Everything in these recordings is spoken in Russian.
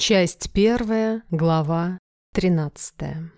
Часть первая, глава тринадцатая.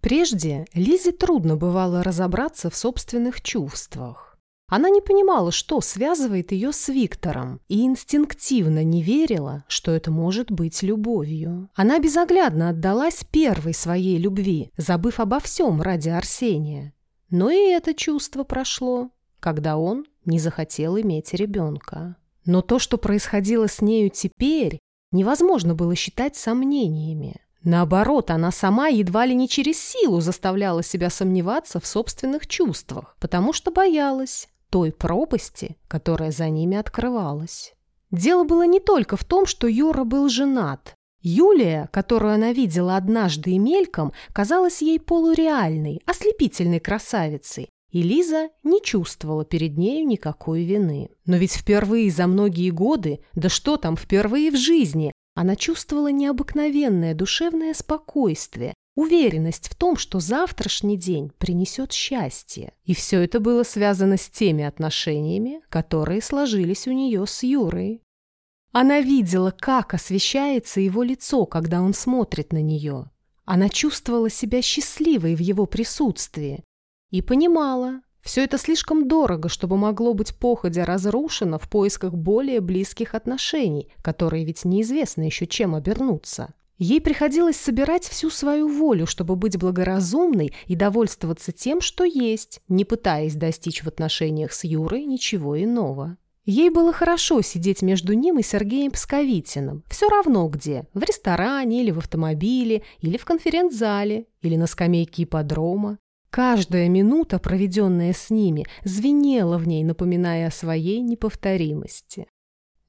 Прежде Лизе трудно бывало разобраться в собственных чувствах. Она не понимала, что связывает ее с Виктором, и инстинктивно не верила, что это может быть любовью. Она безоглядно отдалась первой своей любви, забыв обо всем ради Арсения. Но и это чувство прошло, когда он не захотел иметь ребенка. Но то, что происходило с нею теперь, невозможно было считать сомнениями. Наоборот, она сама едва ли не через силу заставляла себя сомневаться в собственных чувствах, потому что боялась той пропасти, которая за ними открывалась. Дело было не только в том, что Юра был женат. Юлия, которую она видела однажды и мельком, казалась ей полуреальной, ослепительной красавицей, и Лиза не чувствовала перед нею никакой вины. Но ведь впервые за многие годы, да что там, впервые в жизни, она чувствовала необыкновенное душевное спокойствие, уверенность в том, что завтрашний день принесет счастье. И все это было связано с теми отношениями, которые сложились у нее с Юрой. Она видела, как освещается его лицо, когда он смотрит на нее. Она чувствовала себя счастливой в его присутствии, и понимала, все это слишком дорого, чтобы могло быть походя разрушено в поисках более близких отношений, которые ведь неизвестно еще чем обернуться. Ей приходилось собирать всю свою волю, чтобы быть благоразумной и довольствоваться тем, что есть, не пытаясь достичь в отношениях с Юрой ничего иного. Ей было хорошо сидеть между ним и Сергеем Псковитиным. Все равно где. В ресторане или в автомобиле, или в конференц-зале, или на скамейке ипподрома. Каждая минута, проведенная с ними, звенела в ней, напоминая о своей неповторимости.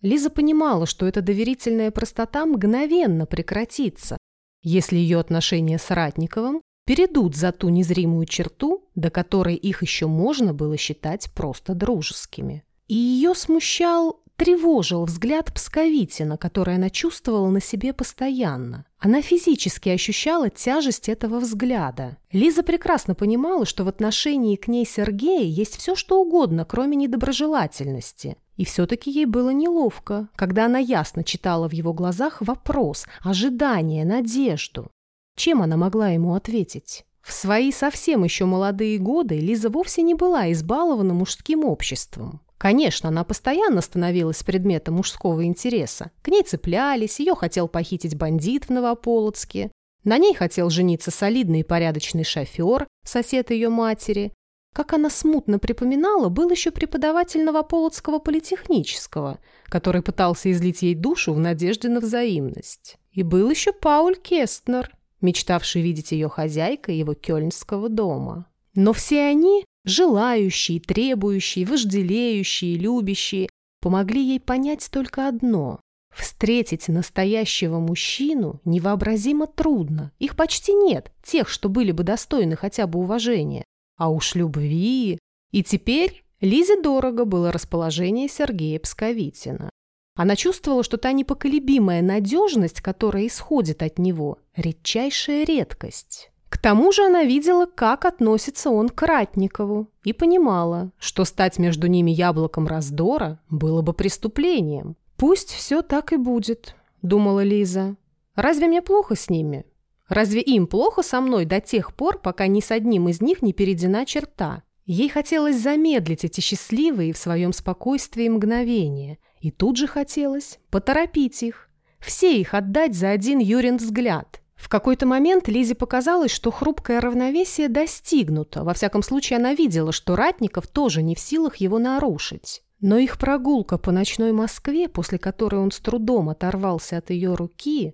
Лиза понимала, что эта доверительная простота мгновенно прекратится, если ее отношения с Ратниковым перейдут за ту незримую черту, до которой их еще можно было считать просто дружескими. И ее смущал тревожил взгляд Псковитина, который она чувствовала на себе постоянно. Она физически ощущала тяжесть этого взгляда. Лиза прекрасно понимала, что в отношении к ней Сергея есть все, что угодно, кроме недоброжелательности. И все-таки ей было неловко, когда она ясно читала в его глазах вопрос, ожидание, надежду. Чем она могла ему ответить? В свои совсем еще молодые годы Лиза вовсе не была избалована мужским обществом. Конечно, она постоянно становилась предметом мужского интереса. К ней цеплялись, ее хотел похитить бандит в Новополоцке. На ней хотел жениться солидный и порядочный шофер, сосед ее матери. Как она смутно припоминала, был еще преподаватель Новополоцкого политехнического, который пытался излить ей душу в надежде на взаимность. И был еще Пауль Кестнер, мечтавший видеть ее хозяйкой его кёльнского дома. Но все они Желающие, требующие, вожделеющие, любящие помогли ей понять только одно. Встретить настоящего мужчину невообразимо трудно. Их почти нет, тех, что были бы достойны хотя бы уважения. А уж любви... И теперь Лизе дорого было расположение Сергея Псковитина. Она чувствовала, что та непоколебимая надежность, которая исходит от него, редчайшая редкость. К тому же она видела, как относится он к Ратникову, и понимала, что стать между ними яблоком раздора было бы преступлением. «Пусть все так и будет», — думала Лиза. «Разве мне плохо с ними? Разве им плохо со мной до тех пор, пока ни с одним из них не перейдена черта?» Ей хотелось замедлить эти счастливые в своем спокойствии мгновения, и тут же хотелось поторопить их, все их отдать за один Юрин взгляд — в какой-то момент Лизе показалось, что хрупкое равновесие достигнуто. Во всяком случае, она видела, что Ратников тоже не в силах его нарушить. Но их прогулка по ночной Москве, после которой он с трудом оторвался от ее руки,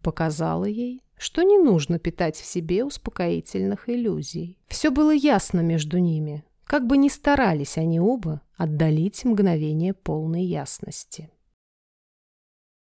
показала ей, что не нужно питать в себе успокоительных иллюзий. Все было ясно между ними, как бы ни старались они оба отдалить мгновение полной ясности.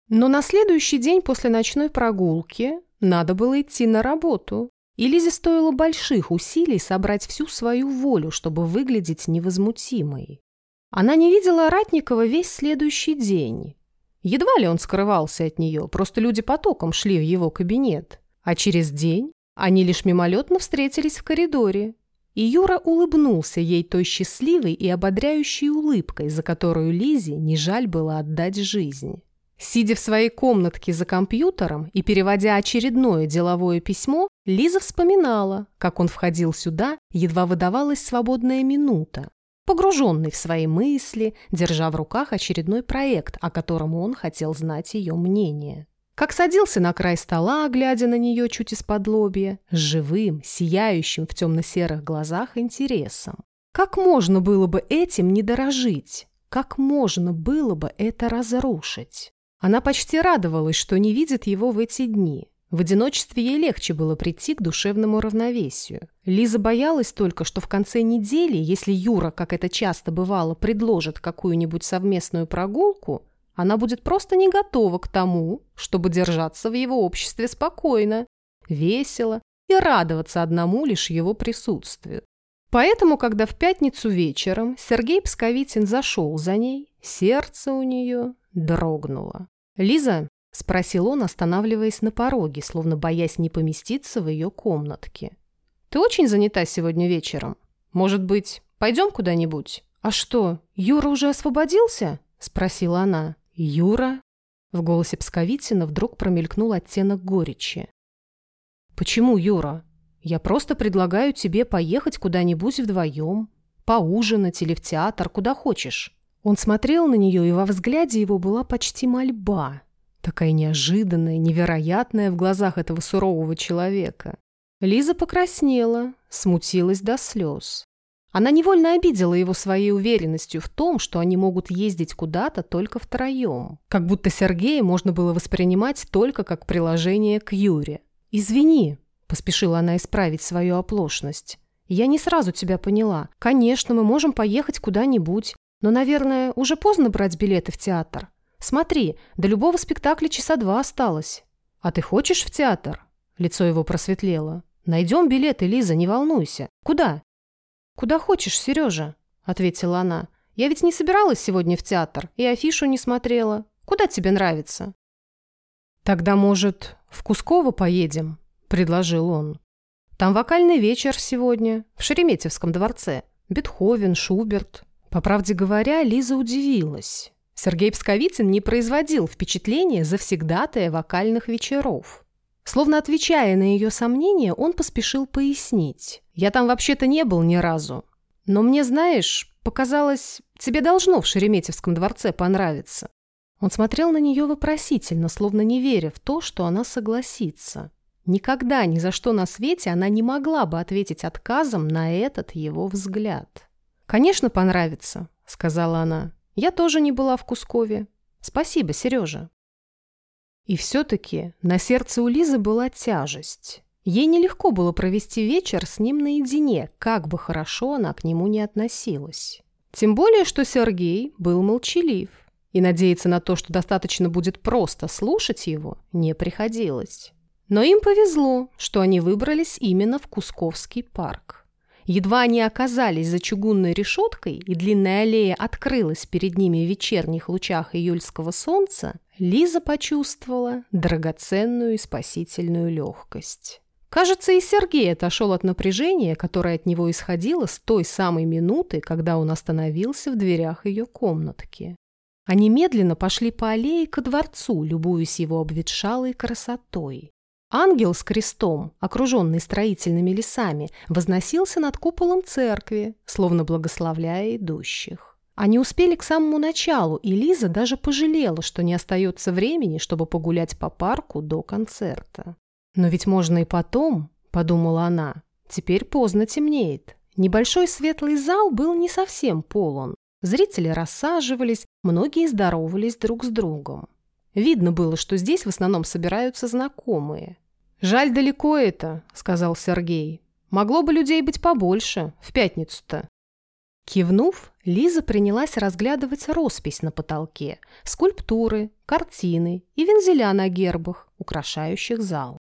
Но на следующий день после ночной прогулки надо было идти на работу. И Лизе стоило больших усилий собрать всю свою волю, чтобы выглядеть невозмутимой. Она не видела Ратникова весь следующий день. Едва ли он скрывался от нее, просто люди потоком шли в его кабинет. А через день они лишь мимолетно встретились в коридоре. И Юра улыбнулся ей той счастливой и ободряющей улыбкой, за которую Лизе не жаль было отдать жизнь. Сидя в своей комнатке за компьютером и переводя очередное деловое письмо, Лиза вспоминала, как он входил сюда, едва выдавалась свободная минута. Погруженный в свои мысли, держа в руках очередной проект, о котором он хотел знать ее мнение. Как садился на край стола, глядя на нее чуть из-под лобья, с живым, сияющим в темно-серых глазах интересом. Как можно было бы этим не дорожить? Как можно было бы это разрушить? Она почти радовалась, что не видит его в эти дни. В одиночестве ей легче было прийти к душевному равновесию. Лиза боялась только, что в конце недели, если Юра, как это часто бывало, предложит какую-нибудь совместную прогулку, она будет просто не готова к тому, чтобы держаться в его обществе спокойно, весело и радоваться одному лишь его присутствию. Поэтому, когда в пятницу вечером Сергей Псковитин зашел за ней, сердце у нее дрогнула. «Лиза?» – спросил он, останавливаясь на пороге, словно боясь не поместиться в ее комнатке. «Ты очень занята сегодня вечером? Может быть, пойдем куда-нибудь?» «А что, Юра уже освободился?» – спросила она. «Юра?» В голосе Псковитина вдруг промелькнул оттенок горечи. «Почему Юра? Я просто предлагаю тебе поехать куда-нибудь вдвоем, поужинать или в театр, куда хочешь. Он смотрел на нее, и во взгляде его была почти мольба. Такая неожиданная, невероятная в глазах этого сурового человека. Лиза покраснела, смутилась до слез. Она невольно обидела его своей уверенностью в том, что они могут ездить куда-то только втроем. Как будто Сергея можно было воспринимать только как приложение к Юре. «Извини», – поспешила она исправить свою оплошность. «Я не сразу тебя поняла. Конечно, мы можем поехать куда-нибудь. Но, наверное, уже поздно брать билеты в театр. Смотри, до любого спектакля часа два осталось. А ты хочешь в театр? Лицо его просветлело. Найдем билеты, Лиза, не волнуйся. Куда? Куда хочешь, Сережа, ответила она. Я ведь не собиралась сегодня в театр и афишу не смотрела. Куда тебе нравится? Тогда, может, в Кусково поедем? предложил он. Там вокальный вечер сегодня в Шереметьевском дворце. Бетховен, Шуберт, по правде говоря, Лиза удивилась. Сергей Псковицын не производил впечатления завсегдатая вокальных вечеров. Словно отвечая на ее сомнения, он поспешил пояснить. «Я там вообще-то не был ни разу. Но мне, знаешь, показалось, тебе должно в Шереметьевском дворце понравиться». Он смотрел на нее вопросительно, словно не веря в то, что она согласится. Никогда, ни за что на свете она не могла бы ответить отказом на этот его взгляд. «Конечно, понравится», — сказала она. «Я тоже не была в Кускове. Спасибо, Сережа». И все-таки на сердце у Лизы была тяжесть. Ей нелегко было провести вечер с ним наедине, как бы хорошо она к нему не относилась. Тем более, что Сергей был молчалив, и надеяться на то, что достаточно будет просто слушать его, не приходилось. Но им повезло, что они выбрались именно в Кусковский парк. Едва они оказались за чугунной решеткой, и длинная аллея открылась перед ними в вечерних лучах июльского солнца, Лиза почувствовала драгоценную и спасительную легкость. Кажется, и Сергей отошел от напряжения, которое от него исходило с той самой минуты, когда он остановился в дверях ее комнатки. Они медленно пошли по аллее ко дворцу, любуясь его обветшалой красотой. Ангел с крестом, окруженный строительными лесами, возносился над куполом церкви, словно благословляя идущих. Они успели к самому началу, и Лиза даже пожалела, что не остается времени, чтобы погулять по парку до концерта. «Но ведь можно и потом», — подумала она. «Теперь поздно темнеет». Небольшой светлый зал был не совсем полон. Зрители рассаживались, многие здоровались друг с другом. Видно было, что здесь в основном собираются знакомые. «Жаль, далеко это», — сказал Сергей. «Могло бы людей быть побольше, в пятницу-то». Кивнув, Лиза принялась разглядывать роспись на потолке, скульптуры, картины и вензеля на гербах, украшающих зал.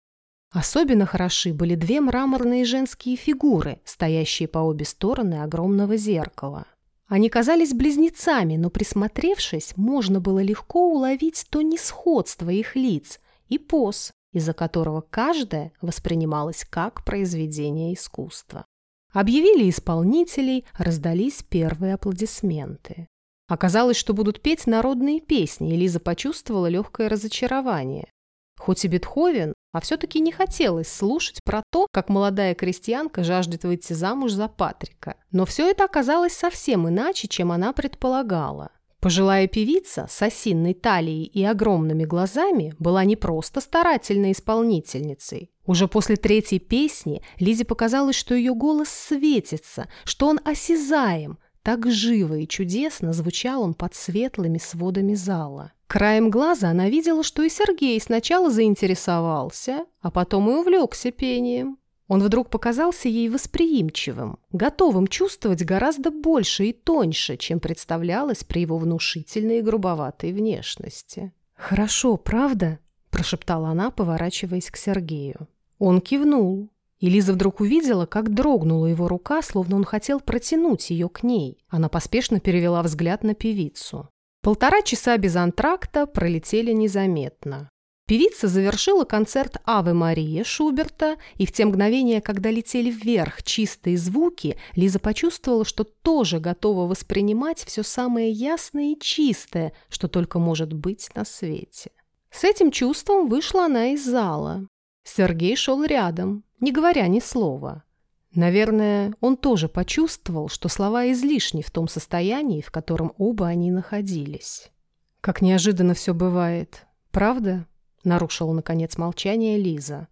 Особенно хороши были две мраморные женские фигуры, стоящие по обе стороны огромного зеркала. Они казались близнецами, но присмотревшись, можно было легко уловить то несходство их лиц и поз, из-за которого каждая воспринималась как произведение искусства. Объявили исполнителей, раздались первые аплодисменты. Оказалось, что будут петь народные песни, и Лиза почувствовала легкое разочарование. Хоть и Бетховен, а все-таки не хотелось слушать про то, как молодая крестьянка жаждет выйти замуж за Патрика. Но все это оказалось совсем иначе, чем она предполагала. Пожилая певица с осинной талией и огромными глазами была не просто старательной исполнительницей. Уже после третьей песни Лизе показалось, что ее голос светится, что он осязаем. Так живо и чудесно звучал он под светлыми сводами зала. Краем глаза она видела, что и Сергей сначала заинтересовался, а потом и увлекся пением. Он вдруг показался ей восприимчивым, готовым чувствовать гораздо больше и тоньше, чем представлялось при его внушительной и грубоватой внешности. «Хорошо, правда?» – прошептала она, поворачиваясь к Сергею. Он кивнул. И Лиза вдруг увидела, как дрогнула его рука, словно он хотел протянуть ее к ней. Она поспешно перевела взгляд на певицу. Полтора часа без антракта пролетели незаметно. Певица завершила концерт «Аве Мария» Шуберта, и в те мгновения, когда летели вверх чистые звуки, Лиза почувствовала, что тоже готова воспринимать все самое ясное и чистое, что только может быть на свете. С этим чувством вышла она из зала. Сергей шел рядом, не говоря ни слова. Наверное, он тоже почувствовал, что слова излишни в том состоянии, в котором оба они находились. Как неожиданно все бывает, правда? нарушила, наконец, молчание Лиза.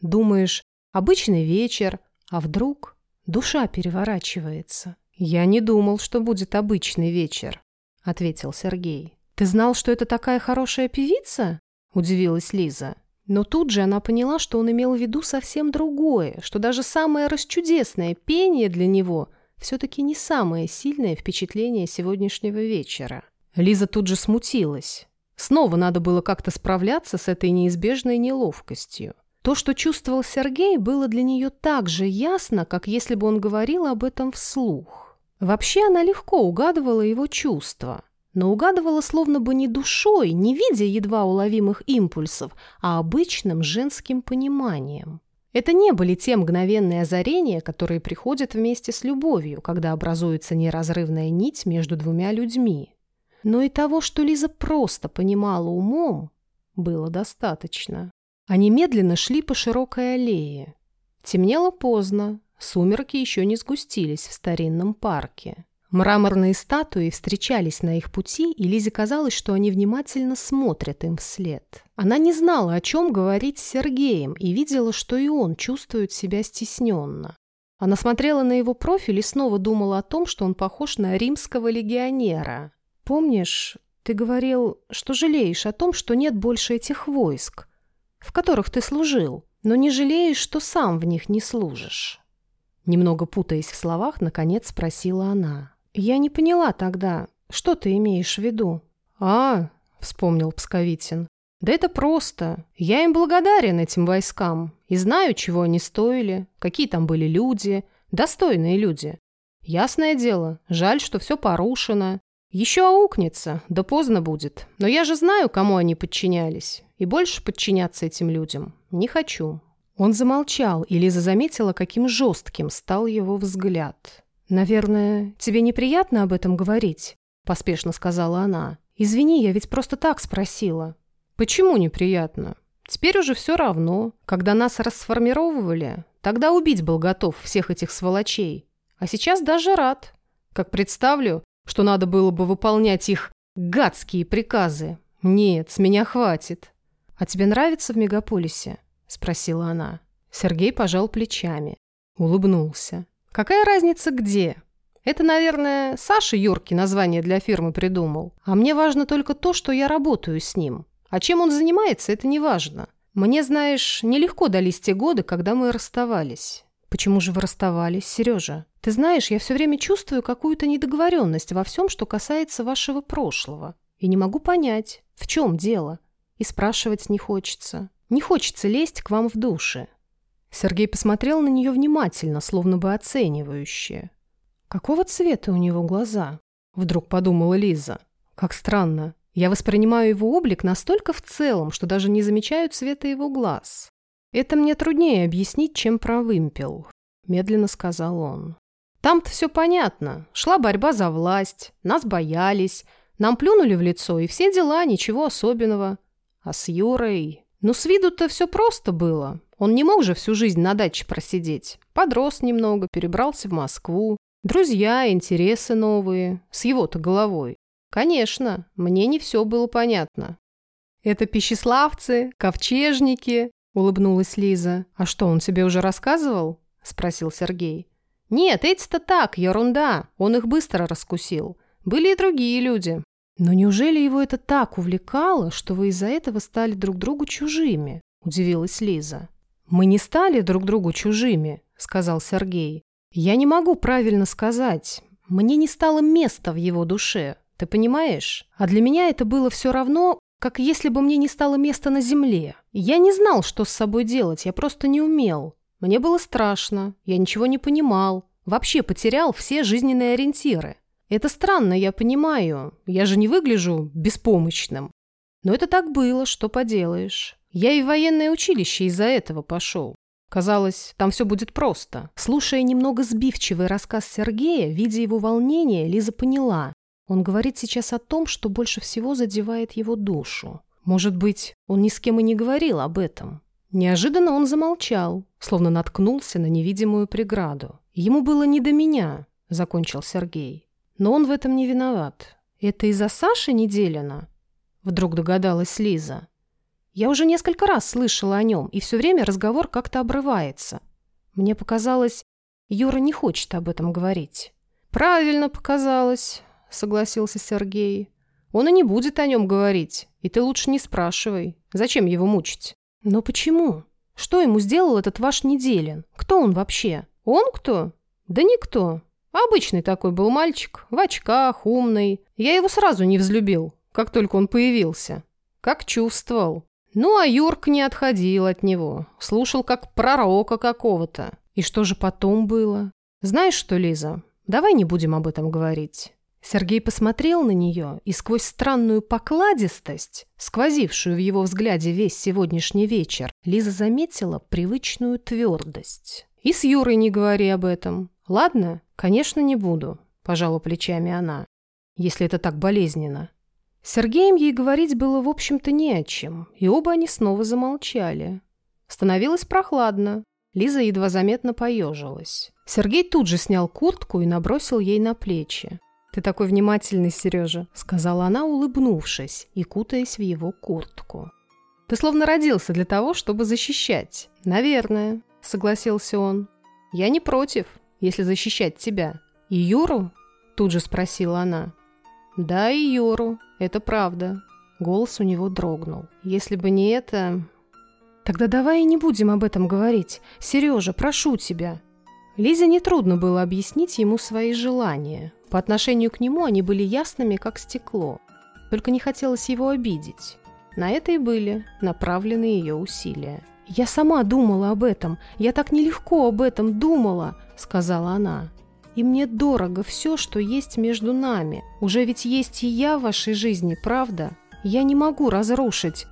«Думаешь, обычный вечер, а вдруг душа переворачивается?» «Я не думал, что будет обычный вечер», — ответил Сергей. «Ты знал, что это такая хорошая певица?» — удивилась Лиза. Но тут же она поняла, что он имел в виду совсем другое, что даже самое расчудесное пение для него все-таки не самое сильное впечатление сегодняшнего вечера. Лиза тут же смутилась. Снова надо было как-то справляться с этой неизбежной неловкостью. То, что чувствовал Сергей, было для нее так же ясно, как если бы он говорил об этом вслух. Вообще она легко угадывала его чувства, но угадывала словно бы не душой, не видя едва уловимых импульсов, а обычным женским пониманием. Это не были те мгновенные озарения, которые приходят вместе с любовью, когда образуется неразрывная нить между двумя людьми. Но и того, что Лиза просто понимала умом, было достаточно. Они медленно шли по широкой аллее. Темнело поздно, сумерки еще не сгустились в старинном парке. Мраморные статуи встречались на их пути, и Лизе казалось, что они внимательно смотрят им вслед. Она не знала, о чем говорить с Сергеем, и видела, что и он чувствует себя стесненно. Она смотрела на его профиль и снова думала о том, что он похож на римского легионера. Помнишь, ты говорил, что жалеешь о том, что нет больше этих войск, в которых ты служил, но не жалеешь, что сам в них не служишь?» Немного путаясь в словах, наконец спросила она. «Я не поняла тогда, что ты имеешь в виду?» «А, — вспомнил Псковитин, — да это просто. Я им благодарен, этим войскам, и знаю, чего они стоили, какие там были люди, достойные люди. Ясное дело, жаль, что все порушено, еще аукнется, да поздно будет. Но я же знаю, кому они подчинялись. И больше подчиняться этим людям не хочу». Он замолчал, и Лиза заметила, каким жестким стал его взгляд. «Наверное, тебе неприятно об этом говорить?» – поспешно сказала она. «Извини, я ведь просто так спросила». «Почему неприятно? Теперь уже все равно. Когда нас расформировывали, тогда убить был готов всех этих сволочей. А сейчас даже рад. Как представлю, что надо было бы выполнять их гадские приказы. Нет, с меня хватит. А тебе нравится в мегаполисе? Спросила она. Сергей пожал плечами. Улыбнулся. Какая разница где? Это, наверное, Саша Юрки название для фирмы придумал. А мне важно только то, что я работаю с ним. А чем он занимается, это не важно. Мне, знаешь, нелегко дались те годы, когда мы расставались. Почему же вы расставались, Сережа? Ты знаешь, я все время чувствую какую-то недоговоренность во всем, что касается вашего прошлого. И не могу понять, в чем дело. И спрашивать не хочется. Не хочется лезть к вам в душе. Сергей посмотрел на нее внимательно, словно бы оценивающе. Какого цвета у него глаза? Вдруг подумала Лиза. Как странно. Я воспринимаю его облик настолько в целом, что даже не замечаю цвета его глаз. «Это мне труднее объяснить, чем про вымпел», — медленно сказал он. Там-то все понятно. Шла борьба за власть, нас боялись, нам плюнули в лицо, и все дела, ничего особенного. А с Юрой... Ну, с виду-то все просто было. Он не мог же всю жизнь на даче просидеть. Подрос немного, перебрался в Москву. Друзья, интересы новые. С его-то головой. Конечно, мне не все было понятно. «Это пищеславцы, ковчежники», — улыбнулась Лиза. «А что, он тебе уже рассказывал?» — спросил Сергей. «Нет, эти-то так, ерунда. Он их быстро раскусил. Были и другие люди. «Но неужели его это так увлекало, что вы из-за этого стали друг другу чужими?» – удивилась Лиза. «Мы не стали друг другу чужими», – сказал Сергей. «Я не могу правильно сказать. Мне не стало места в его душе, ты понимаешь? А для меня это было все равно, как если бы мне не стало места на земле. Я не знал, что с собой делать, я просто не умел. Мне было страшно, я ничего не понимал, вообще потерял все жизненные ориентиры. Это странно, я понимаю. Я же не выгляжу беспомощным. Но это так было, что поделаешь. Я и в военное училище из-за этого пошел. Казалось, там все будет просто. Слушая немного сбивчивый рассказ Сергея, видя его волнение, Лиза поняла. Он говорит сейчас о том, что больше всего задевает его душу. Может быть, он ни с кем и не говорил об этом. Неожиданно он замолчал, словно наткнулся на невидимую преграду. «Ему было не до меня», — закончил Сергей. Но он в этом не виноват. Это из-за Саши Неделина? Вдруг догадалась Лиза. Я уже несколько раз слышала о нем, и все время разговор как-то обрывается. Мне показалось, Юра не хочет об этом говорить. «Правильно показалось», — согласился Сергей. «Он и не будет о нем говорить, и ты лучше не спрашивай. Зачем его мучить?» «Но почему? Что ему сделал этот ваш Неделин? Кто он вообще?» «Он кто? Да никто. Обычный такой был мальчик, в очках, умный. Я его сразу не взлюбил, как только он появился. Как чувствовал. Ну, а Юрк не отходил от него. Слушал как пророка какого-то. И что же потом было? Знаешь что, Лиза, давай не будем об этом говорить. Сергей посмотрел на нее, и сквозь странную покладистость, сквозившую в его взгляде весь сегодняшний вечер, Лиза заметила привычную твердость. «И с Юрой не говори об этом. Ладно? Конечно, не буду», – пожала плечами она, – «если это так болезненно». Сергеем ей говорить было, в общем-то, не о чем, и оба они снова замолчали. Становилось прохладно. Лиза едва заметно поежилась. Сергей тут же снял куртку и набросил ей на плечи. «Ты такой внимательный, Сережа», — сказала она, улыбнувшись и кутаясь в его куртку. «Ты словно родился для того, чтобы защищать». «Наверное», — согласился он. «Я не против, если защищать тебя». «И Юру?» — тут же спросила она. «Да, и Юру, это правда». Голос у него дрогнул. «Если бы не это...» «Тогда давай и не будем об этом говорить. Сережа, прошу тебя». Лизе нетрудно было объяснить ему свои желания. По отношению к нему они были ясными, как стекло. Только не хотелось его обидеть. На это и были направлены ее усилия. «Я сама думала об этом. Я так нелегко об этом думала», — сказала она. «И мне дорого все, что есть между нами. Уже ведь есть и я в вашей жизни, правда? Я не могу разрушить».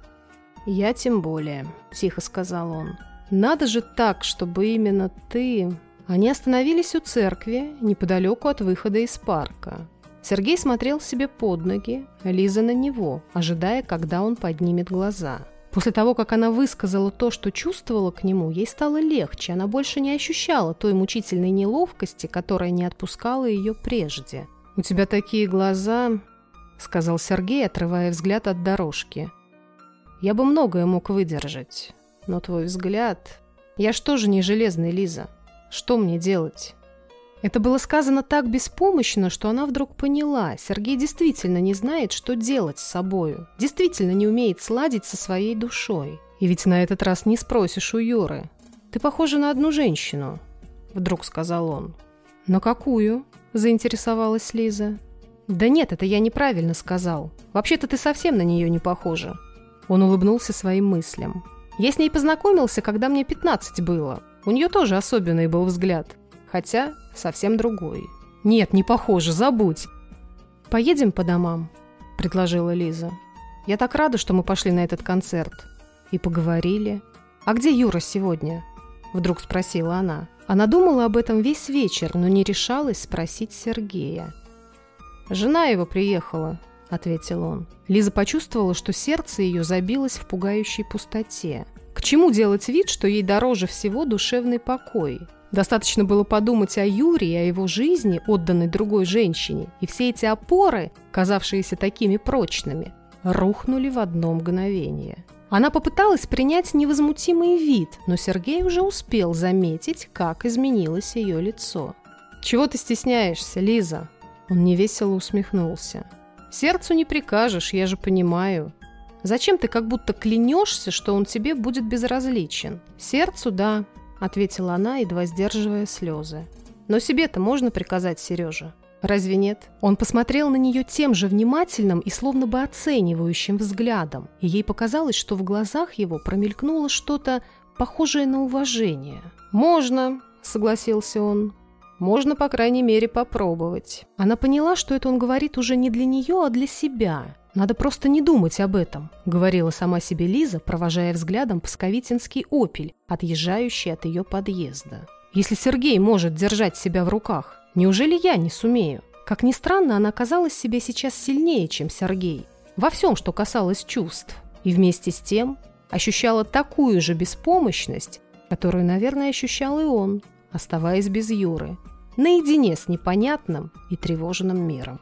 «Я тем более», — тихо сказал он. «Надо же так, чтобы именно ты...» Они остановились у церкви, неподалеку от выхода из парка. Сергей смотрел себе под ноги, Лиза на него, ожидая, когда он поднимет глаза. После того, как она высказала то, что чувствовала к нему, ей стало легче, она больше не ощущала той мучительной неловкости, которая не отпускала ее прежде. «У тебя такие глаза», — сказал Сергей, отрывая взгляд от дорожки. «Я бы многое мог выдержать, но твой взгляд... Я ж тоже не железный, Лиза. Что мне делать?» Это было сказано так беспомощно, что она вдруг поняла. Сергей действительно не знает, что делать с собою. Действительно не умеет сладить со своей душой. И ведь на этот раз не спросишь у Юры. «Ты похожа на одну женщину», — вдруг сказал он. «На какую?» — заинтересовалась Лиза. «Да нет, это я неправильно сказал. Вообще-то ты совсем на нее не похожа». Он улыбнулся своим мыслям. «Я с ней познакомился, когда мне 15 было. У нее тоже особенный был взгляд. Хотя совсем другой. «Нет, не похоже, забудь!» «Поедем по домам?» – предложила Лиза. «Я так рада, что мы пошли на этот концерт. И поговорили. А где Юра сегодня?» – вдруг спросила она. Она думала об этом весь вечер, но не решалась спросить Сергея. «Жена его приехала», — ответил он. Лиза почувствовала, что сердце ее забилось в пугающей пустоте. К чему делать вид, что ей дороже всего душевный покой? Достаточно было подумать о Юрии, о его жизни, отданной другой женщине, и все эти опоры, казавшиеся такими прочными, рухнули в одно мгновение. Она попыталась принять невозмутимый вид, но Сергей уже успел заметить, как изменилось ее лицо. «Чего ты стесняешься, Лиза?» Он невесело усмехнулся. «Сердцу не прикажешь, я же понимаю. Зачем ты как будто клянешься, что он тебе будет безразличен? Сердцу – да, ответила она, едва сдерживая слезы. «Но себе-то можно приказать, Сережа? Разве нет?» Он посмотрел на нее тем же внимательным и словно бы оценивающим взглядом, и ей показалось, что в глазах его промелькнуло что-то похожее на уважение. «Можно», — согласился он. «Можно, по крайней мере, попробовать». Она поняла, что это он говорит уже не для нее, а для себя, «Надо просто не думать об этом», — говорила сама себе Лиза, провожая взглядом псковитинский «Опель», отъезжающий от ее подъезда. «Если Сергей может держать себя в руках, неужели я не сумею?» Как ни странно, она казалась себе сейчас сильнее, чем Сергей. Во всем, что касалось чувств. И вместе с тем ощущала такую же беспомощность, которую, наверное, ощущал и он, оставаясь без Юры, наедине с непонятным и тревожным миром.